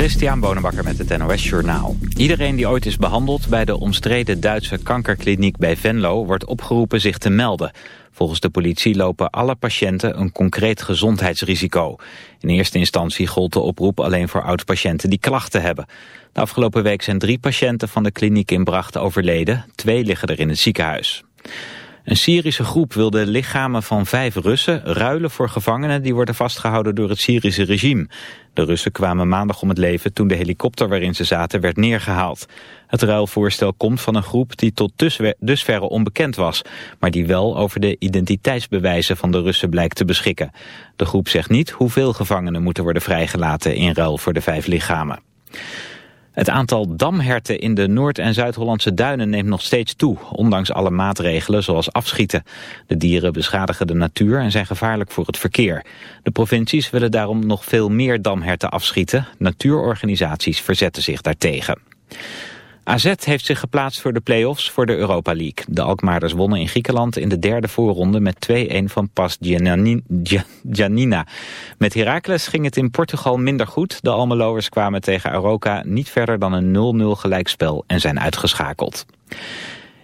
Christian Bonenbakker met het NOS Journaal. Iedereen die ooit is behandeld bij de omstreden Duitse kankerkliniek bij Venlo... wordt opgeroepen zich te melden. Volgens de politie lopen alle patiënten een concreet gezondheidsrisico. In eerste instantie gold de oproep alleen voor oud-patiënten die klachten hebben. De afgelopen week zijn drie patiënten van de kliniek in Bracht overleden. Twee liggen er in het ziekenhuis. Een Syrische groep wil de lichamen van vijf Russen ruilen voor gevangenen die worden vastgehouden door het Syrische regime. De Russen kwamen maandag om het leven toen de helikopter waarin ze zaten werd neergehaald. Het ruilvoorstel komt van een groep die tot dusverre onbekend was, maar die wel over de identiteitsbewijzen van de Russen blijkt te beschikken. De groep zegt niet hoeveel gevangenen moeten worden vrijgelaten in ruil voor de vijf lichamen. Het aantal damherten in de Noord- en Zuid-Hollandse duinen neemt nog steeds toe, ondanks alle maatregelen zoals afschieten. De dieren beschadigen de natuur en zijn gevaarlijk voor het verkeer. De provincies willen daarom nog veel meer damherten afschieten. Natuurorganisaties verzetten zich daartegen. AZ heeft zich geplaatst voor de play-offs voor de Europa League. De Alkmaarders wonnen in Griekenland in de derde voorronde met 2-1 van Pas Giannina. Met Heracles ging het in Portugal minder goed. De Almeloers kwamen tegen Aroca niet verder dan een 0-0 gelijkspel en zijn uitgeschakeld.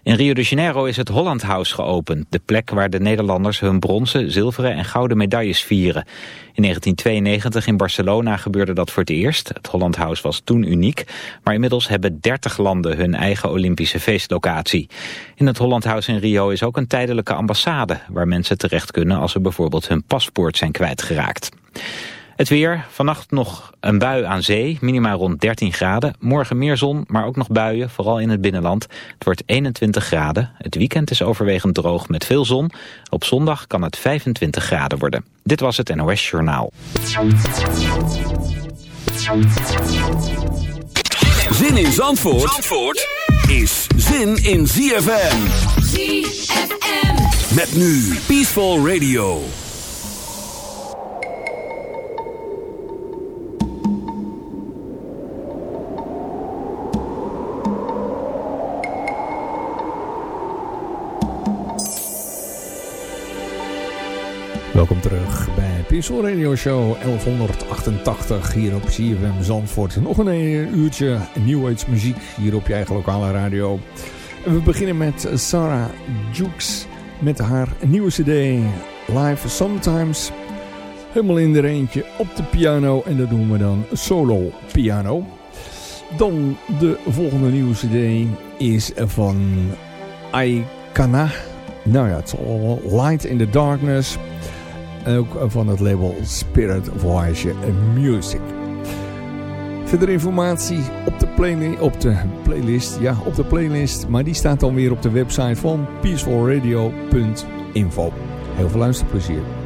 In Rio de Janeiro is het Holland House geopend. De plek waar de Nederlanders hun bronzen, zilveren en gouden medailles vieren. In 1992 in Barcelona gebeurde dat voor het eerst. Het Holland House was toen uniek. Maar inmiddels hebben 30 landen hun eigen Olympische feestlocatie. In het Holland House in Rio is ook een tijdelijke ambassade... waar mensen terecht kunnen als ze bijvoorbeeld hun paspoort zijn kwijtgeraakt. Het weer, vannacht nog een bui aan zee, minimaal rond 13 graden. Morgen meer zon, maar ook nog buien, vooral in het binnenland. Het wordt 21 graden. Het weekend is overwegend droog met veel zon. Op zondag kan het 25 graden worden. Dit was het NOS Journaal. Zin in Zandvoort, Zandvoort is zin in ZFM. ZFM. Met nu Peaceful Radio. Welkom terug bij Peaceful Radio Show 1188 hier op CFM Zandvoort. Nog een uurtje New Age muziek hier op je eigen lokale radio. En we beginnen met Sarah Jukes met haar nieuwe cd Live Sometimes. Helemaal in de eentje op de piano en dat doen we dan solo piano. Dan de volgende nieuwe cd is van Aikana. Nou ja, het is Light in the Darkness ook van het label Spirit Voyage Music. Verder informatie op de, play op de playlist. Ja, op de playlist. Maar die staat dan weer op de website van peacefulradio.info. Heel veel luisterplezier.